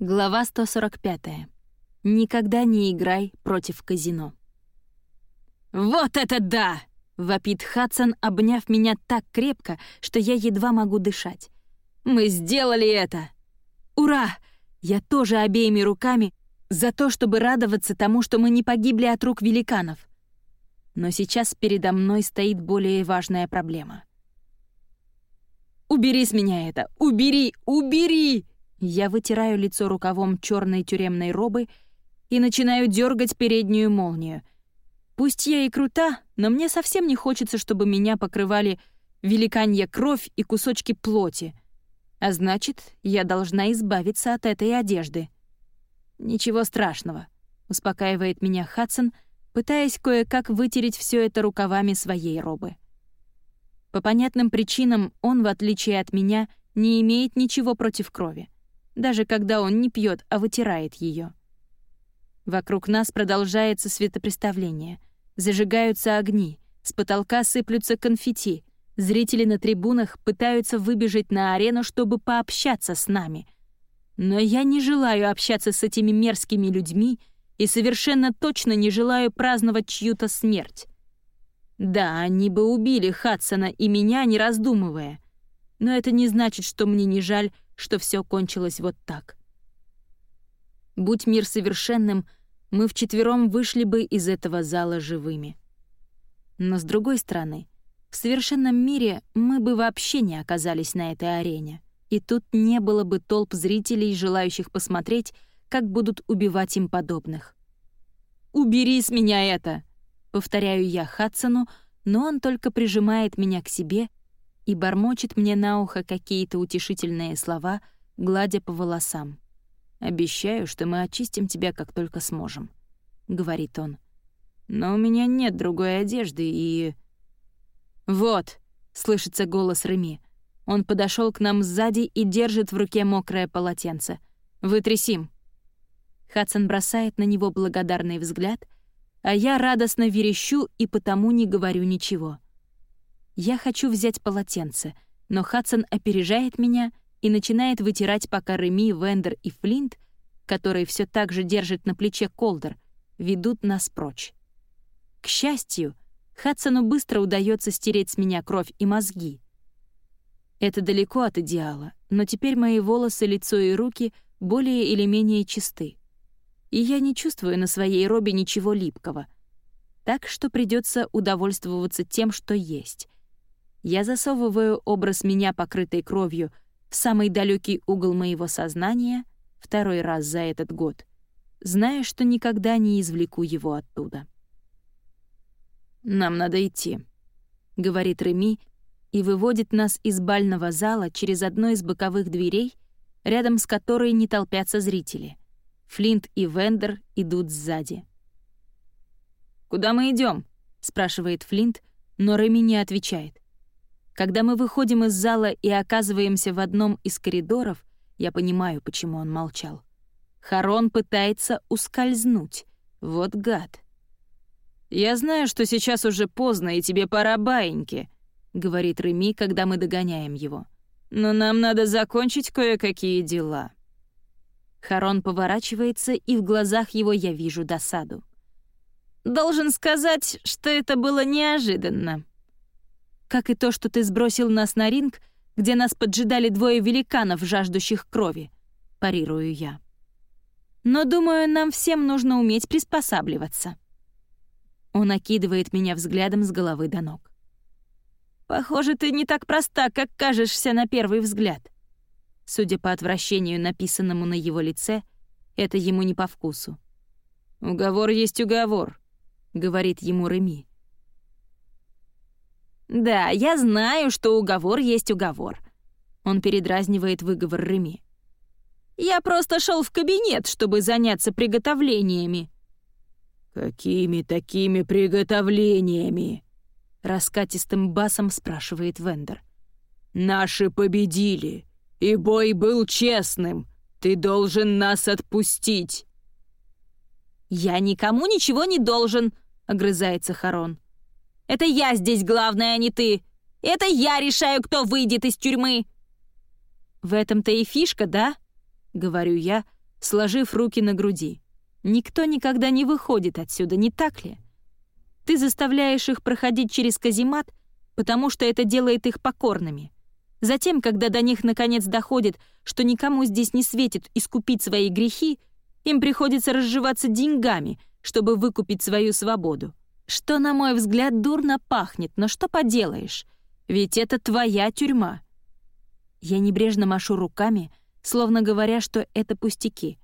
Глава 145. Никогда не играй против казино. «Вот это да!» — вопит Хадсон, обняв меня так крепко, что я едва могу дышать. «Мы сделали это! Ура! Я тоже обеими руками за то, чтобы радоваться тому, что мы не погибли от рук великанов. Но сейчас передо мной стоит более важная проблема. «Убери с меня это! Убери! Убери!» Я вытираю лицо рукавом черной тюремной робы и начинаю дергать переднюю молнию. Пусть я и крута, но мне совсем не хочется, чтобы меня покрывали великанья кровь и кусочки плоти. А значит, я должна избавиться от этой одежды. «Ничего страшного», — успокаивает меня Хадсон, пытаясь кое-как вытереть все это рукавами своей робы. По понятным причинам он, в отличие от меня, не имеет ничего против крови даже когда он не пьет, а вытирает ее. Вокруг нас продолжается светопреставление. Зажигаются огни, с потолка сыплются конфетти, зрители на трибунах пытаются выбежать на арену, чтобы пообщаться с нами. Но я не желаю общаться с этими мерзкими людьми и совершенно точно не желаю праздновать чью-то смерть. Да, они бы убили Хадсона и меня, не раздумывая. Но это не значит, что мне не жаль что все кончилось вот так. Будь мир совершенным, мы вчетвером вышли бы из этого зала живыми. Но с другой стороны, в совершенном мире мы бы вообще не оказались на этой арене, и тут не было бы толп зрителей, желающих посмотреть, как будут убивать им подобных. «Убери с меня это!» — повторяю я Хадсону, но он только прижимает меня к себе и бормочет мне на ухо какие-то утешительные слова, гладя по волосам. «Обещаю, что мы очистим тебя, как только сможем», — говорит он. «Но у меня нет другой одежды и...» «Вот!» — слышится голос Реми. Он подошел к нам сзади и держит в руке мокрое полотенце. «Вытрясим!» Хадсон бросает на него благодарный взгляд, а я радостно верещу и потому не говорю ничего — я хочу взять полотенце, но Хадсон опережает меня и начинает вытирать, пока Реми, Вендер и Флинт, который все так же держит на плече Колдер, ведут нас прочь. К счастью, Хадсону быстро удается стереть с меня кровь и мозги. Это далеко от идеала, но теперь мои волосы, лицо и руки более или менее чисты. И я не чувствую на своей робе ничего липкого. Так что придется удовольствоваться тем, что есть. Я засовываю образ меня, покрытой кровью, в самый далекий угол моего сознания второй раз за этот год, зная, что никогда не извлеку его оттуда. «Нам надо идти», — говорит Реми и выводит нас из бального зала через одну из боковых дверей, рядом с которой не толпятся зрители. Флинт и Вендер идут сзади. «Куда мы идем? спрашивает Флинт, но Реми не отвечает. Когда мы выходим из зала и оказываемся в одном из коридоров, я понимаю, почему он молчал. Харон пытается ускользнуть. Вот гад. «Я знаю, что сейчас уже поздно, и тебе пора баиньки», — говорит Реми, когда мы догоняем его. «Но нам надо закончить кое-какие дела». Харон поворачивается, и в глазах его я вижу досаду. «Должен сказать, что это было неожиданно», как и то, что ты сбросил нас на ринг, где нас поджидали двое великанов, жаждущих крови», — парирую я. «Но, думаю, нам всем нужно уметь приспосабливаться». Он окидывает меня взглядом с головы до ног. «Похоже, ты не так проста, как кажешься на первый взгляд». Судя по отвращению, написанному на его лице, это ему не по вкусу. «Уговор есть уговор», — говорит ему Реми. «Да, я знаю, что уговор есть уговор». Он передразнивает выговор Реми. «Я просто шел в кабинет, чтобы заняться приготовлениями». «Какими такими приготовлениями?» Раскатистым басом спрашивает Вендер. «Наши победили, и бой был честным. Ты должен нас отпустить». «Я никому ничего не должен», — огрызается Харон. Это я здесь главная, а не ты. Это я решаю, кто выйдет из тюрьмы». «В этом-то и фишка, да?» — говорю я, сложив руки на груди. «Никто никогда не выходит отсюда, не так ли? Ты заставляешь их проходить через каземат, потому что это делает их покорными. Затем, когда до них наконец доходит, что никому здесь не светит искупить свои грехи, им приходится разживаться деньгами, чтобы выкупить свою свободу. Что, на мой взгляд, дурно пахнет, но что поделаешь? Ведь это твоя тюрьма. Я небрежно машу руками, словно говоря, что это пустяки.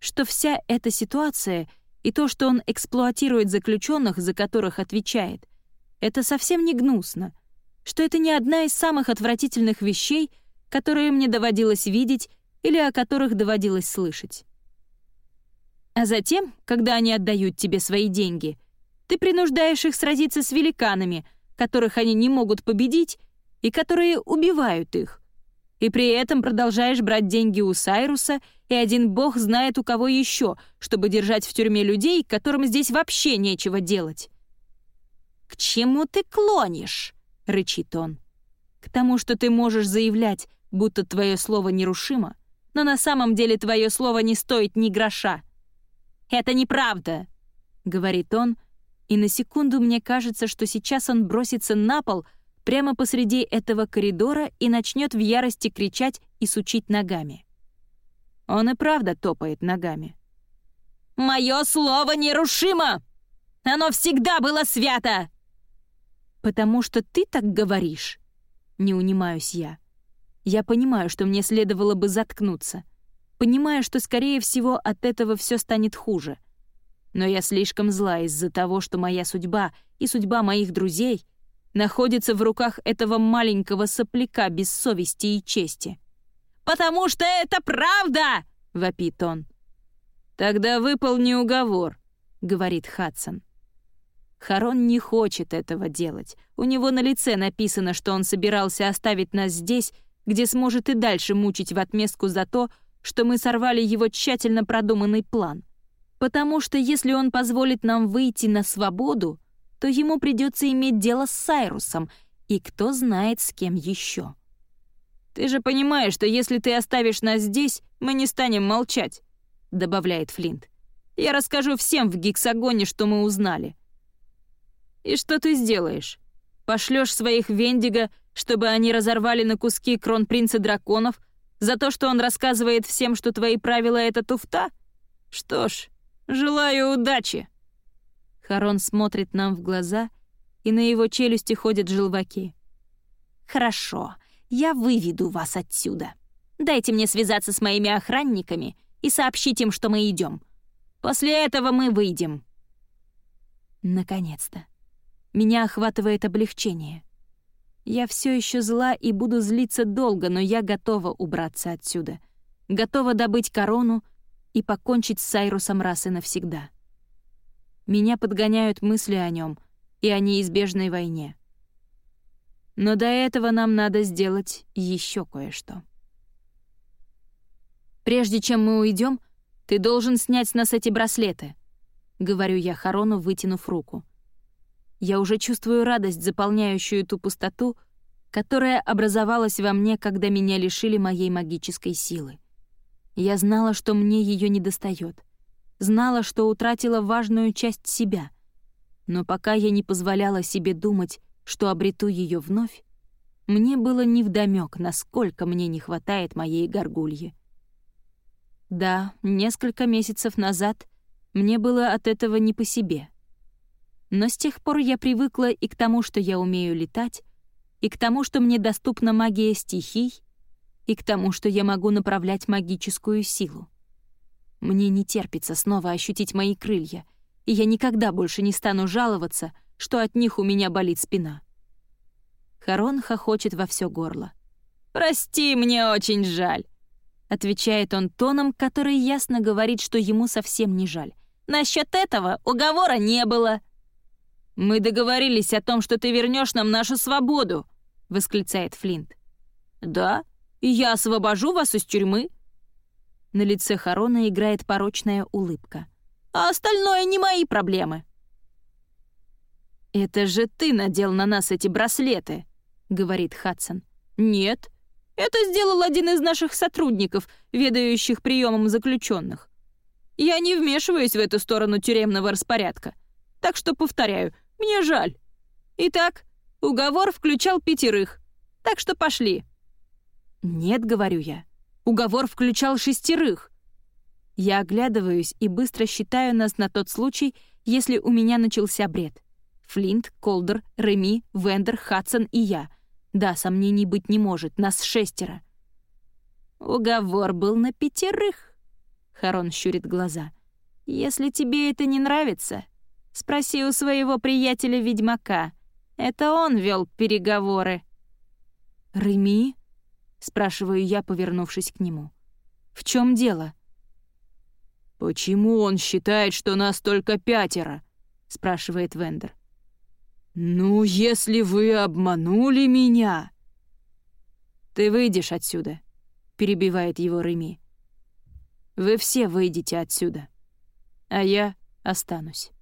Что вся эта ситуация и то, что он эксплуатирует заключенных, за которых отвечает, это совсем не гнусно. Что это не одна из самых отвратительных вещей, которые мне доводилось видеть или о которых доводилось слышать. А затем, когда они отдают тебе свои деньги, ты принуждаешь их сразиться с великанами, которых они не могут победить и которые убивают их. И при этом продолжаешь брать деньги у Сайруса, и один бог знает у кого еще, чтобы держать в тюрьме людей, которым здесь вообще нечего делать. «К чему ты клонишь?» — рычит он. «К тому, что ты можешь заявлять, будто твое слово нерушимо, но на самом деле твое слово не стоит ни гроша. «Это неправда», — говорит он, и на секунду мне кажется, что сейчас он бросится на пол прямо посреди этого коридора и начнет в ярости кричать и сучить ногами. Он и правда топает ногами. «Мое слово нерушимо! Оно всегда было свято!» «Потому что ты так говоришь», — не унимаюсь я. Я понимаю, что мне следовало бы заткнуться — понимая, что, скорее всего, от этого все станет хуже. Но я слишком зла из-за того, что моя судьба и судьба моих друзей находится в руках этого маленького сопляка без совести и чести. «Потому что это правда!» — вопит он. «Тогда выполни уговор», — говорит Хадсон. Харон не хочет этого делать. У него на лице написано, что он собирался оставить нас здесь, где сможет и дальше мучить в отместку за то, что мы сорвали его тщательно продуманный план. Потому что если он позволит нам выйти на свободу, то ему придется иметь дело с Сайрусом, и кто знает, с кем еще. «Ты же понимаешь, что если ты оставишь нас здесь, мы не станем молчать», — добавляет Флинт. «Я расскажу всем в Гексагоне, что мы узнали». «И что ты сделаешь? Пошлешь своих Вендиго, чтобы они разорвали на куски кронпринца драконов, за то, что он рассказывает всем, что твои правила — это туфта? Что ж, желаю удачи!» Харон смотрит нам в глаза, и на его челюсти ходят желваки. «Хорошо, я выведу вас отсюда. Дайте мне связаться с моими охранниками и сообщить им, что мы идем. После этого мы выйдем». Наконец-то. Меня охватывает облегчение. Я все еще зла и буду злиться долго, но я готова убраться отсюда. Готова добыть корону и покончить с Сайрусом раз и навсегда. Меня подгоняют мысли о нем и о неизбежной войне. Но до этого нам надо сделать еще кое-что. «Прежде чем мы уйдем, ты должен снять с нас эти браслеты», — говорю я Харону, вытянув руку. Я уже чувствую радость, заполняющую ту пустоту, которая образовалась во мне, когда меня лишили моей магической силы. Я знала, что мне ее недостает, знала, что утратила важную часть себя. Но пока я не позволяла себе думать, что обрету ее вновь, мне было невдомёк, насколько мне не хватает моей горгульи. Да, несколько месяцев назад мне было от этого не по себе — но с тех пор я привыкла и к тому, что я умею летать, и к тому, что мне доступна магия стихий, и к тому, что я могу направлять магическую силу. Мне не терпится снова ощутить мои крылья, и я никогда больше не стану жаловаться, что от них у меня болит спина. Харон хохочет во все горло. «Прости, мне очень жаль», — отвечает он тоном, который ясно говорит, что ему совсем не жаль. «Насчет этого уговора не было». «Мы договорились о том, что ты вернешь нам нашу свободу», — восклицает Флинт. «Да, и я освобожу вас из тюрьмы». На лице Харона играет порочная улыбка. «А остальное не мои проблемы». «Это же ты надел на нас эти браслеты», — говорит Хадсон. «Нет, Это сделал один из наших сотрудников, ведающих приемом заключенных. Я не вмешиваюсь в эту сторону тюремного распорядка. Так что, повторяю, мне жаль. Итак, уговор включал пятерых. Так что пошли». «Нет», — говорю я. «Уговор включал шестерых». Я оглядываюсь и быстро считаю нас на тот случай, если у меня начался бред. Флинт, Колдер, Реми, Вендер, Хадсон и я. Да, сомнений быть не может, нас шестеро. «Уговор был на пятерых», — Харон щурит глаза. «Если тебе это не нравится, спроси у своего приятеля-ведьмака. Это он вел переговоры». «Реми?» — спрашиваю я, повернувшись к нему. «В чем дело?» «Почему он считает, что нас только пятеро?» — спрашивает Вендер. «Ну, если вы обманули меня...» «Ты выйдешь отсюда», — перебивает его Реми. «Вы все выйдете отсюда, а я останусь».